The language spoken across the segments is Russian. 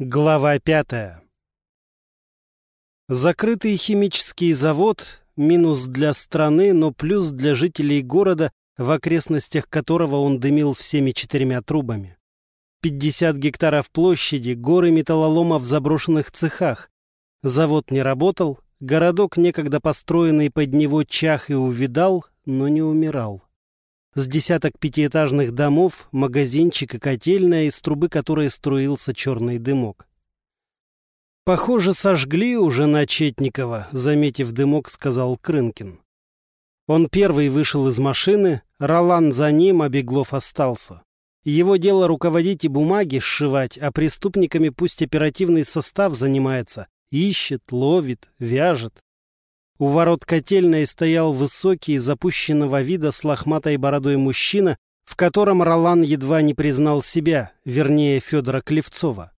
Глава пятая. Закрытый химический завод – минус для страны, но плюс для жителей города, в окрестностях которого он дымил всеми четырьмя трубами. 50 гектаров площади, горы металлолома в заброшенных цехах. Завод не работал, городок, некогда построенный под него, чах и увидал, но не умирал. С десяток пятиэтажных домов, магазинчик и котельная, из трубы которой струился черный дымок. «Похоже, сожгли уже Начетникова», — заметив дымок, сказал Крынкин. Он первый вышел из машины, Ролан за ним, а Беглов остался. Его дело руководить и бумаги сшивать, а преступниками пусть оперативный состав занимается. Ищет, ловит, вяжет. У ворот котельной стоял высокий, запущенного вида с лохматой бородой мужчина, в котором Ролан едва не признал себя, вернее, Федора Клевцова.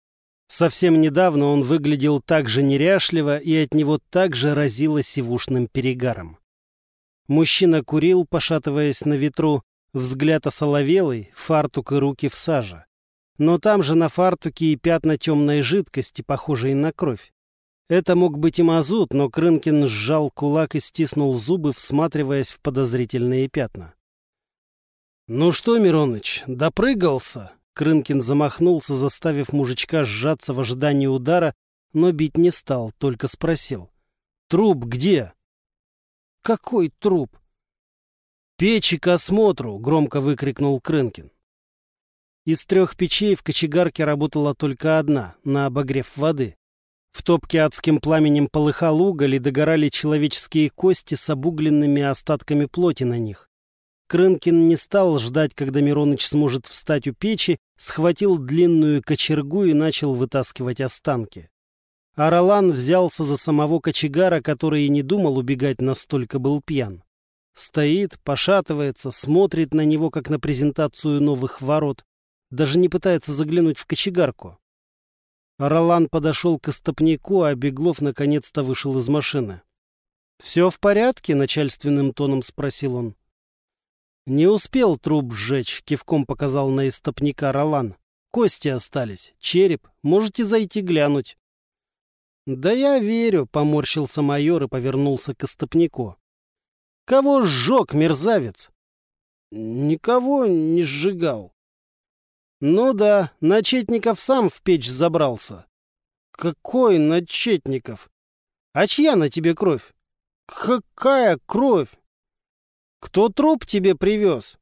Совсем недавно он выглядел так же неряшливо и от него так же разило сивушным перегаром. Мужчина курил, пошатываясь на ветру, взгляд осоловелый, фартук и руки в саже. Но там же на фартуке и пятна темной жидкости, похожие на кровь. Это мог быть и мазут, но Крынкин сжал кулак и стиснул зубы, всматриваясь в подозрительные пятна. «Ну что, Мироныч, допрыгался?» Крынкин замахнулся, заставив мужичка сжаться в ожидании удара, но бить не стал, только спросил. «Труп где?» «Какой труп?» «Печи к осмотру!» — громко выкрикнул Крынкин. Из трех печей в кочегарке работала только одна, на обогрев воды. В топке адским пламенем полыхал уголь и догорали человеческие кости с обугленными остатками плоти на них. Крынкин не стал ждать, когда Мироныч сможет встать у печи, схватил длинную кочергу и начал вытаскивать останки. А Ролан взялся за самого кочегара, который и не думал убегать, настолько был пьян. Стоит, пошатывается, смотрит на него, как на презентацию новых ворот. Даже не пытается заглянуть в кочегарку. Ролан подошел к остопнику, а Беглов наконец-то вышел из машины. «Все в порядке?» — начальственным тоном спросил он. «Не успел труп сжечь», — кивком показал на истопника Ролан. «Кости остались, череп. Можете зайти глянуть». «Да я верю», — поморщился майор и повернулся к истопнику. «Кого сжег, мерзавец?» «Никого не сжигал», ну да, Начетников сам в печь забрался. Какой Начетников? А чья на тебе кровь? Какая кровь? Кто труп тебе привез?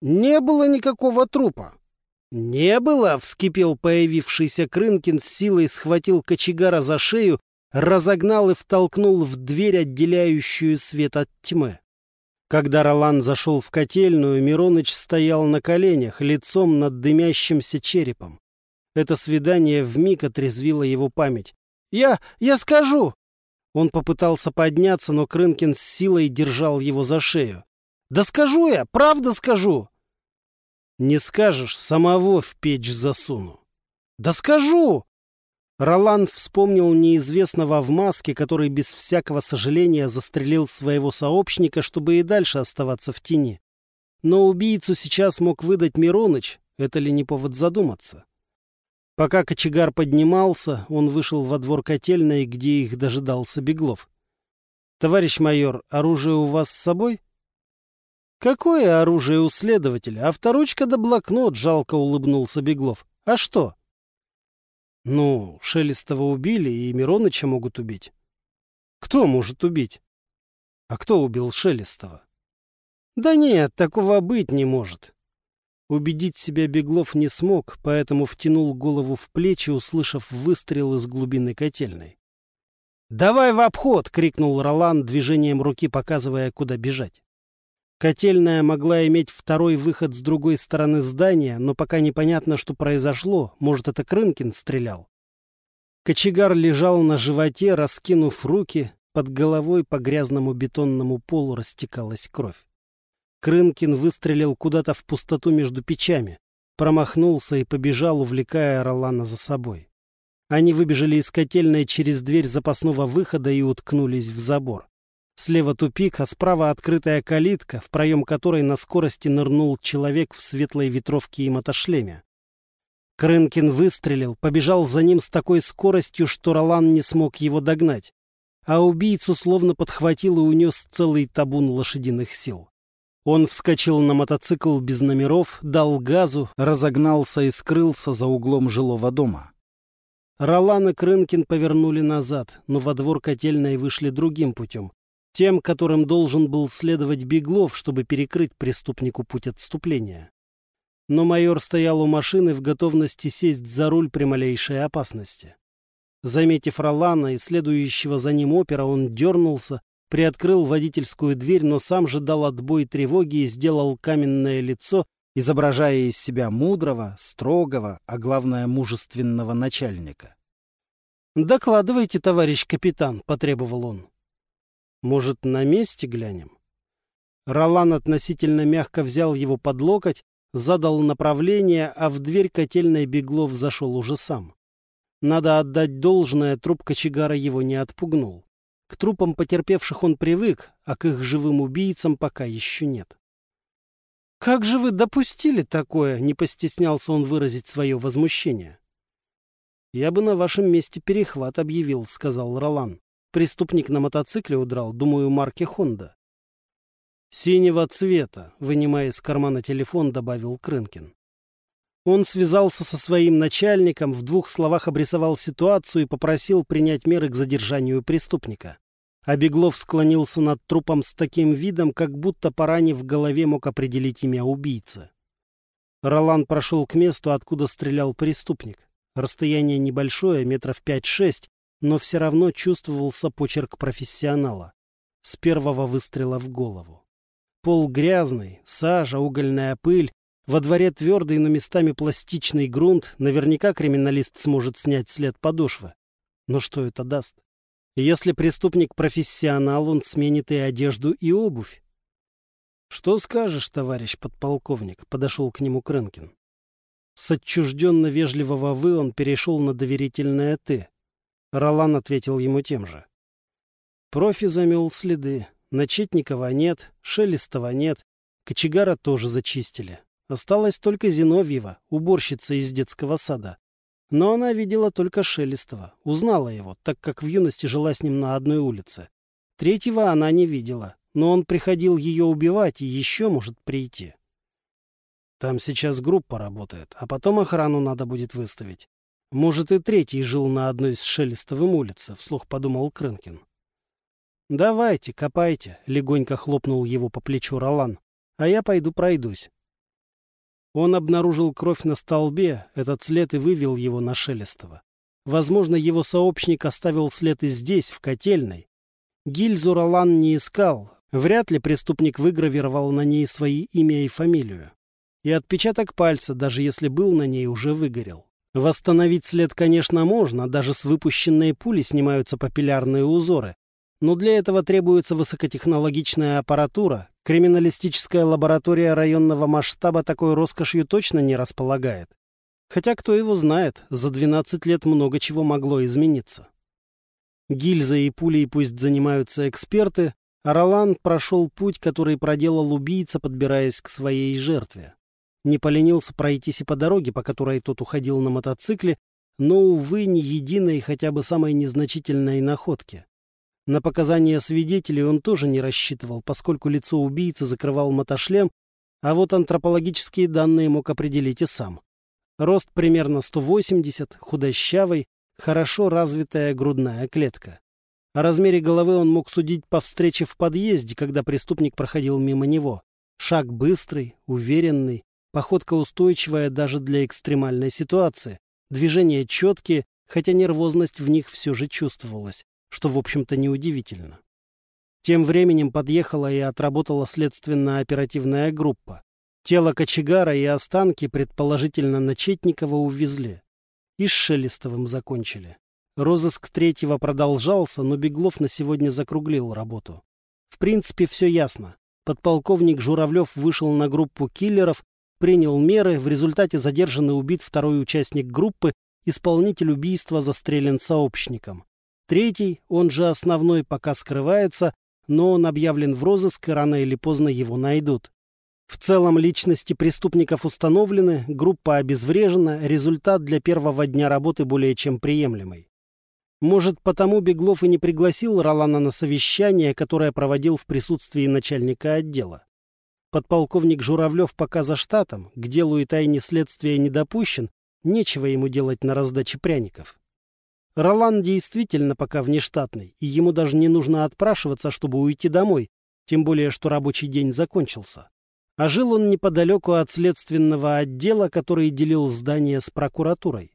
Не было никакого трупа. Не было, вскипел появившийся Крынкин, с силой схватил кочегара за шею, разогнал и втолкнул в дверь, отделяющую свет от тьмы. Когда Ролан зашел в котельную, Мироныч стоял на коленях, лицом над дымящимся черепом. Это свидание вмиг отрезвило его память. «Я... я скажу!» Он попытался подняться, но Крынкин с силой держал его за шею. «Да скажу я! Правда скажу!» «Не скажешь, самого в печь засуну». «Да скажу!» Роланд вспомнил неизвестного в маске, который без всякого сожаления застрелил своего сообщника, чтобы и дальше оставаться в тени. Но убийцу сейчас мог выдать Мироныч, это ли не повод задуматься? Пока кочегар поднимался, он вышел во двор котельной, где их дожидался Беглов. «Товарищ майор, оружие у вас с собой?» «Какое оружие у следователя? Авторучка да блокнот», — жалко улыбнулся Беглов. «А что?» Ну, Шелестова убили, и Мироныча могут убить. Кто может убить? А кто убил Шелестова? Да нет, такого быть не может. Убедить себя Беглов не смог, поэтому втянул голову в плечи, услышав выстрел из глубины котельной. «Давай в обход!» — крикнул Ролан, движением руки показывая, куда бежать. Котельная могла иметь второй выход с другой стороны здания, но пока непонятно, что произошло. Может, это Крынкин стрелял. Кочегар лежал на животе, раскинув руки. Под головой по грязному бетонному полу растекалась кровь. Крынкин выстрелил куда-то в пустоту между печами. Промахнулся и побежал, увлекая Ролана за собой. Они выбежали из котельной через дверь запасного выхода и уткнулись в забор. Слева тупик, а справа открытая калитка, в проем которой на скорости нырнул человек в светлой ветровке и мотошлеме. Крынкин выстрелил, побежал за ним с такой скоростью, что Ролан не смог его догнать. А убийцу словно подхватил и унес целый табун лошадиных сил. Он вскочил на мотоцикл без номеров, дал газу, разогнался и скрылся за углом жилого дома. Ролан и Крынкин повернули назад, но во двор котельной вышли другим путем. Тем, которым должен был следовать Беглов, чтобы перекрыть преступнику путь отступления но майор стоял у машины в готовности сесть за руль при малейшей опасности. Заметив Ролана и следующего за ним опера, он дернулся, приоткрыл водительскую дверь, но сам же дал отбой тревоги и сделал каменное лицо, изображая из себя мудрого, строгого, а главное, мужественного начальника. «Докладывайте, товарищ капитан», — потребовал он. «Может, на месте глянем?» Ролан относительно мягко взял его под локоть, задал направление, а в дверь котельной Беглов зашел уже сам. Надо отдать должное, труп кочегара его не отпугнул. К трупам потерпевших он привык, а к их живым убийцам пока еще нет. «Как же вы допустили такое?» — не постеснялся он выразить свое возмущение. «Я бы на вашем месте перехват объявил», — сказал Ролан. «Преступник на мотоцикле удрал, думаю, марки «Хонда». «Синего цвета», — вынимая из кармана телефон, добавил Крынкин. Он связался со своим начальником, в двух словах обрисовал ситуацию и попросил принять меры к задержанию преступника. А Беглов склонился над трупом с таким видом, как будто поранив в голове мог определить имя убийцы. Ролан прошел к месту, откуда стрелял преступник. Расстояние небольшое, метров пять-шесть, но все равно чувствовался почерк профессионала. С первого выстрела в голову. Пол грязный, сажа, угольная пыль. Во дворе твердый, но местами пластичный грунт. Наверняка криминалист сможет снять след подошвы. Но что это даст? Если преступник профессионал, он сменит и одежду, и обувь. «Что скажешь, товарищ подполковник?» — подошел к нему Крынкин. С отчужденно вежливого «вы» он перешел на доверительное «ты». Ролан ответил ему тем же. Профи замел следы. Начетникова нет, Шелестова нет, Кочегара тоже зачистили. Осталась только Зиновьева, уборщица из детского сада. Но она видела только Шелестова, узнала его, так как в юности жила с ним на одной улице. Третьего она не видела, но он приходил ее убивать и еще может прийти. Там сейчас группа работает, а потом охрану надо будет выставить. Может, и третий жил на одной из Шелестовым улице, вслух подумал Крынкин. «Давайте, копайте», — легонько хлопнул его по плечу Ролан. «А я пойду пройдусь». Он обнаружил кровь на столбе, этот след и вывел его на Шелестова. Возможно, его сообщник оставил след и здесь, в котельной. Гильзу Ролан не искал. Вряд ли преступник выгравировал на ней свои имя и фамилию. И отпечаток пальца, даже если был на ней, уже выгорел. Восстановить след, конечно, можно, даже с выпущенной пули снимаются папиллярные узоры. Но для этого требуется высокотехнологичная аппаратура. Криминалистическая лаборатория районного масштаба такой роскошью точно не располагает. Хотя кто его знает, за 12 лет много чего могло измениться. Гильзой и пулей пусть занимаются эксперты, а Ролан прошел путь, который проделал убийца, подбираясь к своей жертве. Не поленился пройтись и по дороге, по которой тот уходил на мотоцикле, но, увы, ни единой хотя бы самой незначительной находки. На показания свидетелей он тоже не рассчитывал, поскольку лицо убийцы закрывал мотошлем, а вот антропологические данные мог определить и сам. Рост примерно 180, худощавый, хорошо развитая грудная клетка. О размере головы он мог судить по встрече в подъезде, когда преступник проходил мимо него. Шаг быстрый, уверенный, походка устойчивая даже для экстремальной ситуации, движения четкие, хотя нервозность в них все же чувствовалась что, в общем-то, неудивительно. Тем временем подъехала и отработала следственно-оперативная группа. Тело кочегара и останки, предположительно, Начетникова увезли. И с Шелестовым закончили. Розыск третьего продолжался, но Беглов на сегодня закруглил работу. В принципе, все ясно. Подполковник Журавлев вышел на группу киллеров, принял меры, в результате задержан и убит второй участник группы, исполнитель убийства застрелен сообщником. Третий, он же основной, пока скрывается, но он объявлен в розыск, и рано или поздно его найдут. В целом личности преступников установлены, группа обезврежена, результат для первого дня работы более чем приемлемый. Может, потому Беглов и не пригласил Ролана на совещание, которое проводил в присутствии начальника отдела. Подполковник Журавлев пока за штатом, к делу и тайне следствия не допущен, нечего ему делать на раздаче пряников. Ролан действительно пока внештатный, и ему даже не нужно отпрашиваться, чтобы уйти домой, тем более, что рабочий день закончился. А жил он неподалеку от следственного отдела, который делил здание с прокуратурой.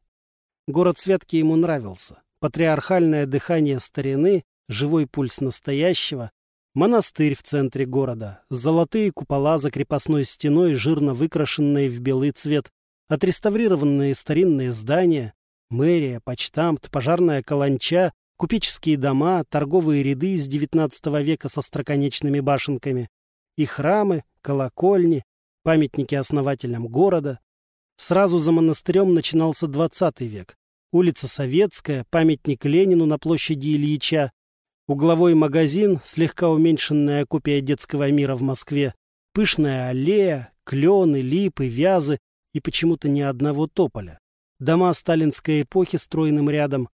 Город Святки ему нравился. Патриархальное дыхание старины, живой пульс настоящего, монастырь в центре города, золотые купола за крепостной стеной, жирно выкрашенные в белый цвет, отреставрированные старинные здания, мэрия, почтамт, пожарная каланча, купеческие дома, торговые ряды из XIX века со строконечными башенками, и храмы, колокольни, памятники основателям города. Сразу за монастырем начинался XX век. Улица Советская, памятник Ленину на площади Ильича, угловой магазин, слегка уменьшенная копия детского мира в Москве, пышная аллея, клены, липы, вязы и почему-то ни одного тополя. Дома сталинской эпохи стройным рядом.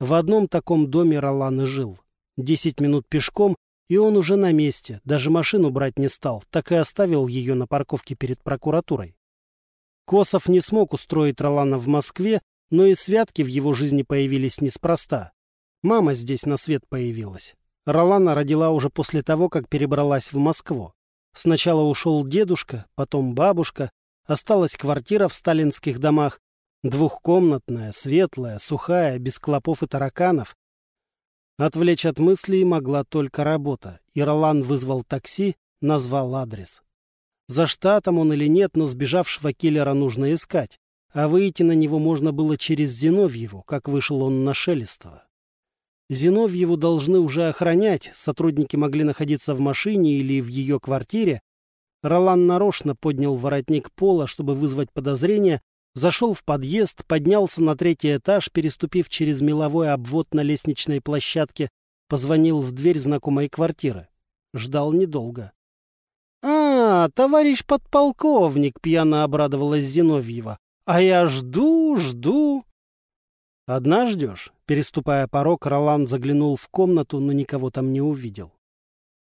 В одном таком доме Ролан и жил. Десять минут пешком и он уже на месте, даже машину брать не стал, так и оставил ее на парковке перед прокуратурой. Косов не смог устроить Ролана в Москве, но и святки в его жизни появились неспроста. Мама здесь на свет появилась. Ролана родила уже после того, как перебралась в Москву. Сначала ушел дедушка, потом бабушка, осталась квартира в сталинских домах, двухкомнатная, светлая, сухая, без клопов и тараканов, Отвлечь от мыслей могла только работа, и Ролан вызвал такси, назвал адрес. За штатом он или нет, но сбежавшего киллера нужно искать, а выйти на него можно было через Зиновьеву, как вышел он на Шелестова. Зиновьеву должны уже охранять, сотрудники могли находиться в машине или в ее квартире. Ролан нарочно поднял воротник пола, чтобы вызвать подозрение, Зашел в подъезд, поднялся на третий этаж, переступив через меловой обвод на лестничной площадке, позвонил в дверь знакомой квартиры. Ждал недолго. — А, товарищ подполковник, — пьяно обрадовалась Зиновьева. — А я жду, жду. — Одна ждешь? Переступая порог, Ролан заглянул в комнату, но никого там не увидел.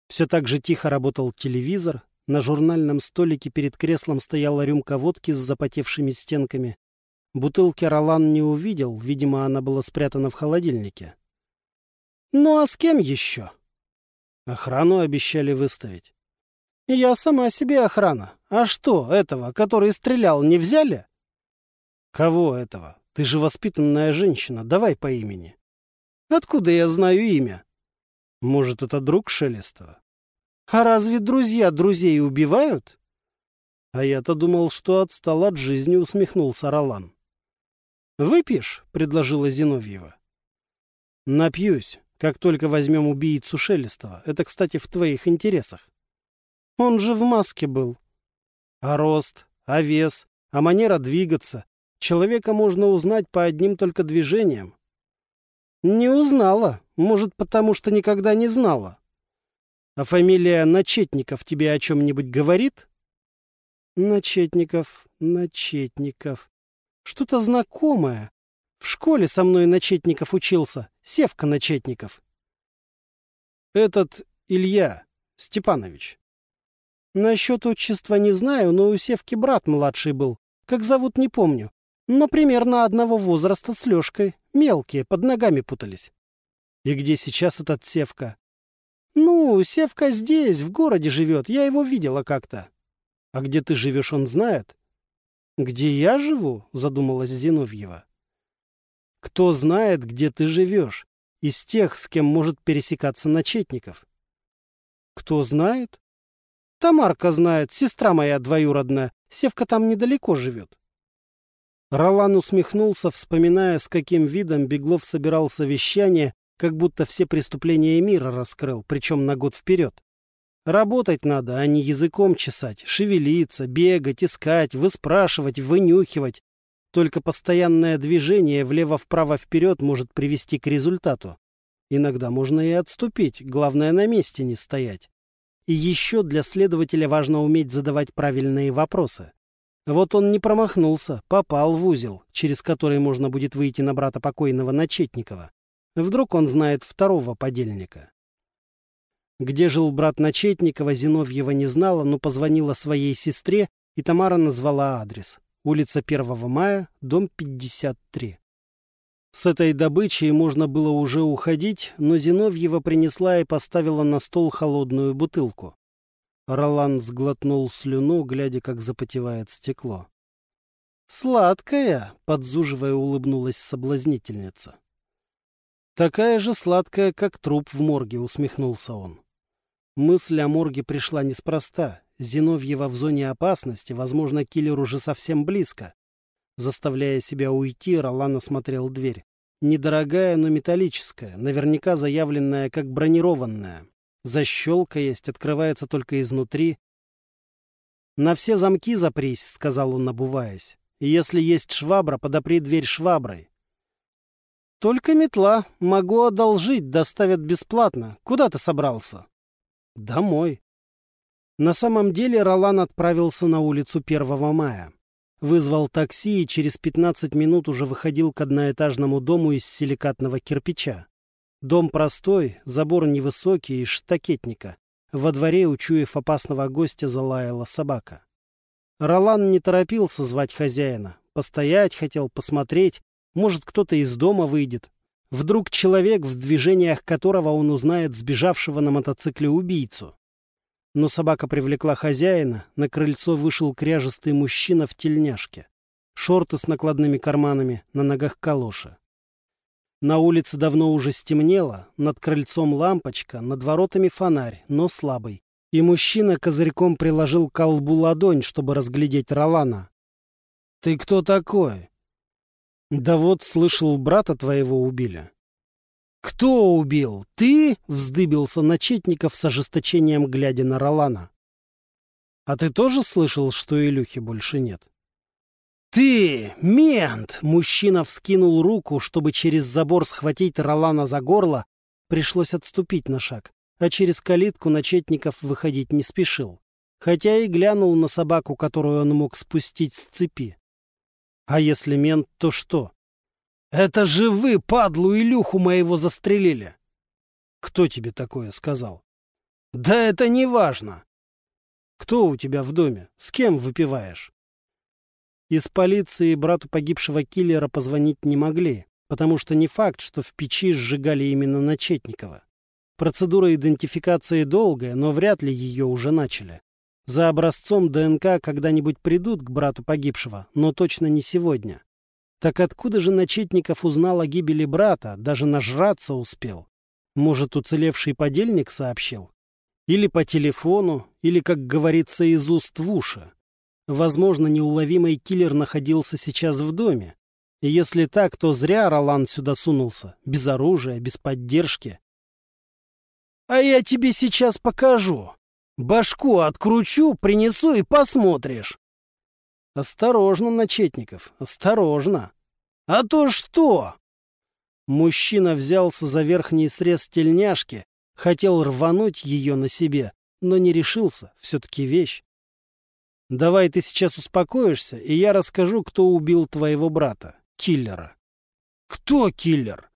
Все так же тихо работал телевизор, на журнальном столике перед креслом стояла рюмка водки с запотевшими стенками. Бутылки Ролан не увидел, видимо, она была спрятана в холодильнике. «Ну а с кем еще?» Охрану обещали выставить. «Я сама себе охрана. А что, этого, который стрелял, не взяли?» «Кого этого? Ты же воспитанная женщина. Давай по имени». «Откуда я знаю имя?» «Может, это друг Шелестова?» А разве друзья друзей убивают? А я-то думал, что отстал от жизни, усмехнулся Ролан. Выпьешь? предложила Зиновьева. Напьюсь, как только возьмем убийцу Шелестова. Это, кстати, в твоих интересах. Он же в маске был. А рост, а вес, а манера двигаться. Человека можно узнать по одним только движениям. Не узнала. Может, потому что никогда не знала. А фамилия Начетников тебе о чем-нибудь говорит? Начетников, Начетников. Что-то знакомое. В школе со мной Начетников учился. Севка Начетников. Этот Илья Степанович. Насчет отчества не знаю, но у Севки брат младший был. Как зовут, не помню. Но примерно одного возраста с Лешкой. Мелкие, под ногами путались. И где сейчас этот Севка? «Ну, Севка здесь, в городе живет. Я его видела как-то». «А где ты живешь, он знает?» «Где я живу?» — задумалась Зиновьева. «Кто знает, где ты живешь? Из тех, с кем может пересекаться Начетников?» «Кто знает?» «Тамарка знает, сестра моя двоюродная. Севка там недалеко живет». Ролан усмехнулся, вспоминая, с каким видом Беглов собирал совещание как будто все преступления мира раскрыл, причем на год вперед. Работать надо, а не языком чесать, шевелиться, бегать, искать, выспрашивать, вынюхивать. Только постоянное движение влево-вправо-вперед может привести к результату. Иногда можно и отступить, главное на месте не стоять. И еще для следователя важно уметь задавать правильные вопросы. Вот он не промахнулся, попал в узел, через который можно будет выйти на брата покойного Начетникова. Вдруг он знает второго подельника. Где жил брат Начетникова, Зиновьева не знала, но позвонила своей сестре, и Тамара назвала адрес. Улица 1 мая, дом 53. С этой добычей можно было уже уходить, но Зиновьева принесла и поставила на стол холодную бутылку. Ролан сглотнул слюну, глядя, как запотевает стекло. «Сладкая!» — подзуживая, улыбнулась соблазнительница. «Такая же сладкая, как труп в морге», — усмехнулся он. Мысль о морге пришла неспроста. Зиновьева в зоне опасности, возможно, киллер уже совсем близко. Заставляя себя уйти, Ролан осмотрел дверь. Недорогая, но металлическая, наверняка заявленная как бронированная. Защелка есть, открывается только изнутри. «На все замки запрись», — сказал он, набуваясь. «Если есть швабра, подопри дверь шваброй». «Только метла. Могу одолжить, доставят бесплатно. Куда ты собрался?» Домой. На самом деле Ролан отправился на улицу 1 мая. Вызвал такси и через 15 минут уже выходил к одноэтажному дому из силикатного кирпича. Дом простой, забор невысокий, из штакетника. Во дворе, учуяв опасного гостя, залаяла собака. Ролан не торопился звать хозяина. Постоять хотел, посмотреть. Может, кто-то из дома выйдет. Вдруг человек, в движениях которого он узнает сбежавшего на мотоцикле убийцу. Но собака привлекла хозяина, на крыльцо вышел кряжестый мужчина в тельняшке. Шорты с накладными карманами, на ногах калоши. На улице давно уже стемнело, над крыльцом лампочка, над воротами фонарь, но слабый. И мужчина козырьком приложил к колбу ладонь, чтобы разглядеть Ролана. «Ты кто такой?» Да вот, слышал, брата твоего убили. Кто убил? Ты? Вздыбился Начетников с ожесточением, глядя на Ролана. А ты тоже слышал, что Илюхи больше нет? «Ты, мент!» — мужчина вскинул руку, чтобы через забор схватить Ролана за горло. Пришлось отступить на шаг, а через калитку Начетников выходить не спешил, хотя и глянул на собаку, которую он мог спустить с цепи. А если мент, то что? Это же вы, падлу Илюху моего, застрелили. Кто тебе такое сказал? Да это не важно. Кто у тебя в доме? С кем выпиваешь? Из полиции брату погибшего киллера позвонить не могли, потому что не факт, что в печи сжигали именно Начетникова. Процедура идентификации долгая, но вряд ли ее уже начали. За образцом ДНК когда-нибудь придут к брату погибшего, но точно не сегодня. Так откуда же Начетников узнал о гибели брата, даже нажраться успел? Может, уцелевший подельник сообщил? Или по телефону, или, как говорится, из уст в уши. Возможно, неуловимый киллер находился сейчас в доме. И если так, то зря Ролан сюда сунулся, без оружия, без поддержки. «А я тебе сейчас покажу», Башку откручу, принесу и посмотришь. Осторожно, Начетников, осторожно. А то что? Мужчина взялся за верхний срез тельняшки, хотел рвануть ее на себе, но не решился, все-таки вещь. Давай ты сейчас успокоишься, и я расскажу, кто убил твоего брата, киллера. Кто киллер?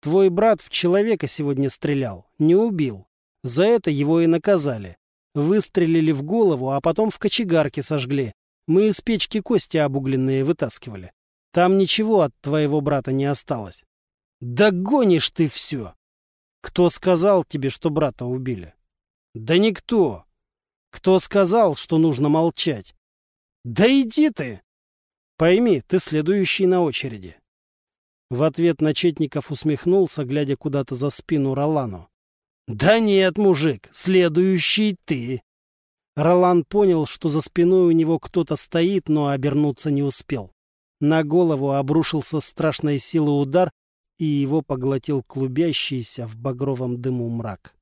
Твой брат в человека сегодня стрелял, не убил. За это его и наказали. Выстрелили в голову, а потом в кочегарке сожгли. Мы из печки кости обугленные вытаскивали. Там ничего от твоего брата не осталось. Да гонишь ты все! Кто сказал тебе, что брата убили? Да никто. Кто сказал, что нужно молчать? Да иди ты! Пойми, ты следующий на очереди. В ответ Начетников усмехнулся, глядя куда-то за спину Ролану. «Да нет, мужик, следующий ты!» Ролан понял, что за спиной у него кто-то стоит, но обернуться не успел. На голову обрушился страшной силы удар, и его поглотил клубящийся в багровом дыму мрак.